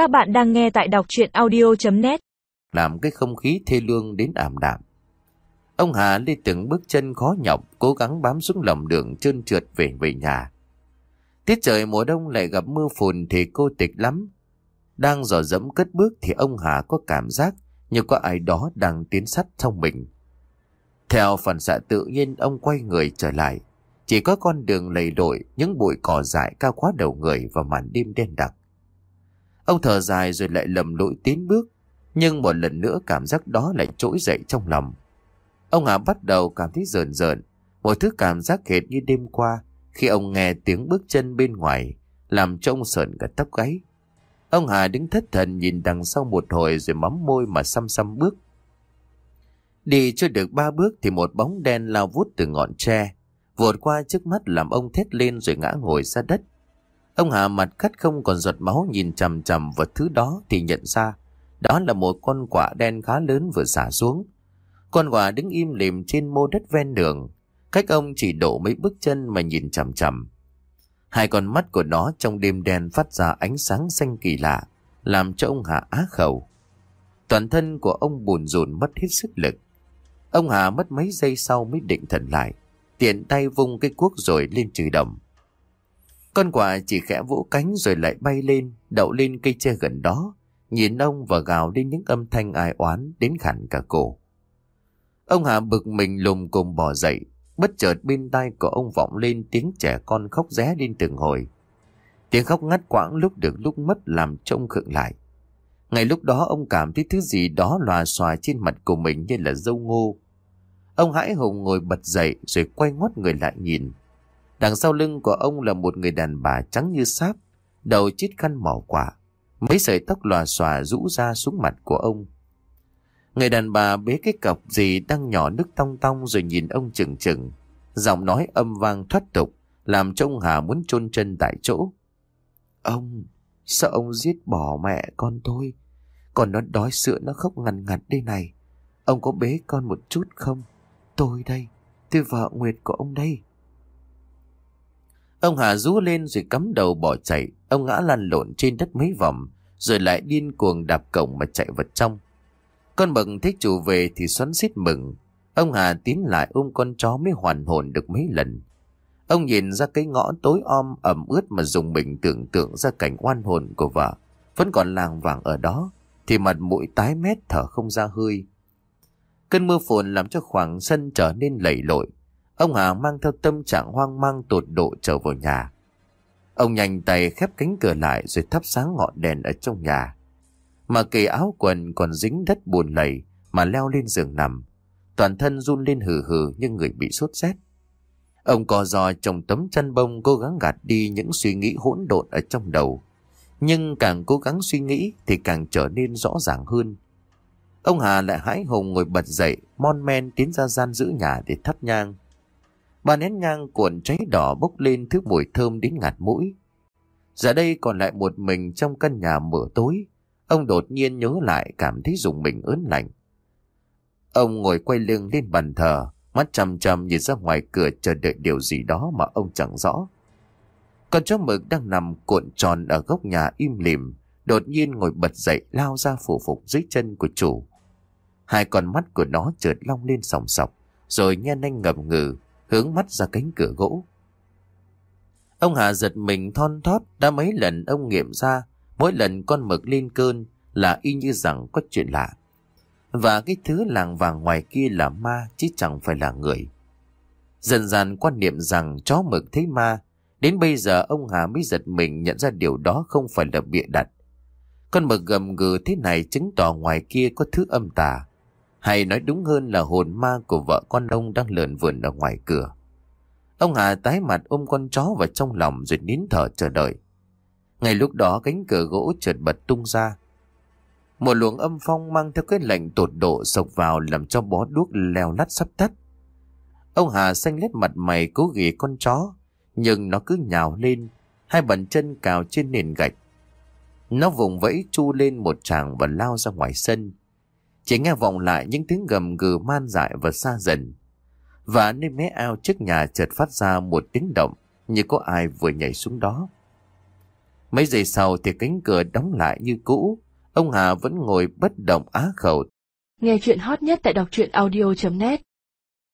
Các bạn đang nghe tại đọc chuyện audio.net Làm cái không khí thê lương đến ảm đạm. Ông Hà đi từng bước chân khó nhọc, cố gắng bám xuống lòng đường trơn trượt về về nhà. Tiết trời mùa đông lại gặp mưa phùn thì cô tịch lắm. Đang dò dẫm cất bước thì ông Hà có cảm giác như có ai đó đang tiến sắt trong mình. Theo phản xạ tự nhiên ông quay người trở lại. Chỉ có con đường lầy lội, những bụi cỏ dại cao quá đầu người và màn đêm đen đặc. Ông thở dài rồi lại lầm lỗi tiến bước, nhưng một lần nữa cảm giác đó lại trỗi dậy trong lòng. Ông Hà bắt đầu cảm thấy rờn rợn, một thứ cảm giác hệt như đêm qua khi ông nghe tiếng bước chân bên ngoài, làm cho ông sợn cả tóc gáy. Ông Hà đứng thất thần nhìn đằng sau một hồi rồi mắm môi mà xăm xăm bước. Đi chưa được ba bước thì một bóng đen lao vút từ ngọn tre, vụt qua trước mắt làm ông thét lên rồi ngã ngồi ra đất. Ông Hà mặt cắt không còn giọt máu nhìn chằm chằm vào thứ đó thì nhận ra đó là một con quả đen khá lớn vừa xả xuống. Con quả đứng im lìm trên mô đất ven đường, cách ông chỉ đổ mấy bước chân mà nhìn chằm chằm. Hai con mắt của nó trong đêm đen phát ra ánh sáng xanh kỳ lạ, làm cho ông Hà á khẩu. Toàn thân của ông bùn rùn mất hết sức lực. Ông Hà mất mấy giây sau mới định thần lại, tiện tay vung cái cuốc rồi lên trừ đồng. Con quả chỉ khẽ vỗ cánh rồi lại bay lên, đậu lên cây tre gần đó, nhìn ông và gào lên những âm thanh ai oán đến khẳng cả cổ. Ông Hà bực mình lùm cùng bỏ dậy, bất chợt bên tai của ông vọng lên tiếng trẻ con khóc ré lên từng hồi. Tiếng khóc ngắt quãng lúc được lúc mất làm trông khựng lại. Ngay lúc đó ông cảm thấy thứ gì đó lòa xòa trên mặt của mình như là dâu ngô. Ông hãi hùng ngồi bật dậy rồi quay ngoắt người lại nhìn. Đằng sau lưng của ông là một người đàn bà trắng như sáp, đầu chít khăn mỏ quả. Mấy sợi tóc lòa xòa rũ ra xuống mặt của ông. Người đàn bà bế cái cọc gì đang nhỏ nước tong tong rồi nhìn ông chừng chừng. Giọng nói âm vang thoát tục, làm cho ông Hà muốn chôn chân tại chỗ. Ông, sợ ông giết bỏ mẹ con tôi. Còn nó đói sữa nó khóc ngằn ngặt đây này. Ông có bế con một chút không? Tôi đây, tôi vợ Nguyệt của ông đây. Ông Hà rú lên rồi cắm đầu bỏ chạy. Ông ngã lăn lộn trên đất mấy vòng, rồi lại điên cuồng đạp cổng mà chạy vào trong. Con bậc thích chủ về thì xoắn xít mừng. Ông Hà tiến lại ôm con chó mới hoàn hồn được mấy lần. Ông nhìn ra cái ngõ tối om ẩm ướt mà dùng mình tưởng tượng ra cảnh oan hồn của vợ. Vẫn còn làng vàng ở đó, thì mặt mũi tái mét thở không ra hơi. Cơn mưa phùn làm cho khoảng sân trở nên lầy lội. Ông Hà mang theo tâm trạng hoang mang tột độ trở vào nhà. Ông nhanh tay khép cánh cửa lại rồi thắp sáng ngọn đèn ở trong nhà. Mà kỳ áo quần còn dính đất buồn lầy mà leo lên giường nằm. Toàn thân run lên hừ hừ như người bị sốt rét. Ông co giò trong tấm chăn bông cố gắng gạt đi những suy nghĩ hỗn độn ở trong đầu. Nhưng càng cố gắng suy nghĩ thì càng trở nên rõ ràng hơn. Ông Hà lại hãi hùng ngồi bật dậy, mon men tiến ra gian giữ nhà để thắp nhang bà nén nhang cuộn cháy đỏ bốc lên thứ mùi thơm đến ngạt mũi. Giờ đây còn lại một mình trong căn nhà mở tối. Ông đột nhiên nhớ lại cảm thấy dùng mình ớn lạnh. Ông ngồi quay lưng lên bàn thờ, mắt chằm chằm nhìn ra ngoài cửa chờ đợi điều gì đó mà ông chẳng rõ. Con chó mực đang nằm cuộn tròn ở góc nhà im lìm, đột nhiên ngồi bật dậy lao ra phủ phục dưới chân của chủ. Hai con mắt của nó trượt long lên sòng sọc, rồi nhen anh ngầm ngừ, hướng mắt ra cánh cửa gỗ. Ông Hà giật mình thon thót, đã mấy lần ông nghiệm ra, mỗi lần con mực lên cơn là y như rằng có chuyện lạ. Và cái thứ làng vàng ngoài kia là ma chứ chẳng phải là người. Dần dần quan niệm rằng chó mực thấy ma, đến bây giờ ông Hà mới giật mình nhận ra điều đó không phải là bịa đặt. Con mực gầm gừ thế này chứng tỏ ngoài kia có thứ âm tà. Hay nói đúng hơn là hồn ma của vợ con ông đang lợn vườn ở ngoài cửa. Ông Hà tái mặt ôm con chó vào trong lòng rồi nín thở chờ đợi. Ngay lúc đó cánh cửa gỗ chợt bật tung ra. Một luồng âm phong mang theo cái lạnh tột độ sộc vào làm cho bó đuốc leo lắt sắp tắt. Ông Hà xanh lét mặt mày cố ghì con chó, nhưng nó cứ nhào lên, hai bàn chân cào trên nền gạch. Nó vùng vẫy chu lên một tràng và lao ra ngoài sân. Chỉ nghe vọng lại những tiếng gầm gừ man dại và xa dần. Và nơi mé ao trước nhà chợt phát ra một tiếng động như có ai vừa nhảy xuống đó. Mấy giây sau thì cánh cửa đóng lại như cũ. Ông Hà vẫn ngồi bất động á khẩu. Nghe chuyện hot nhất tại đọc truyện audio.net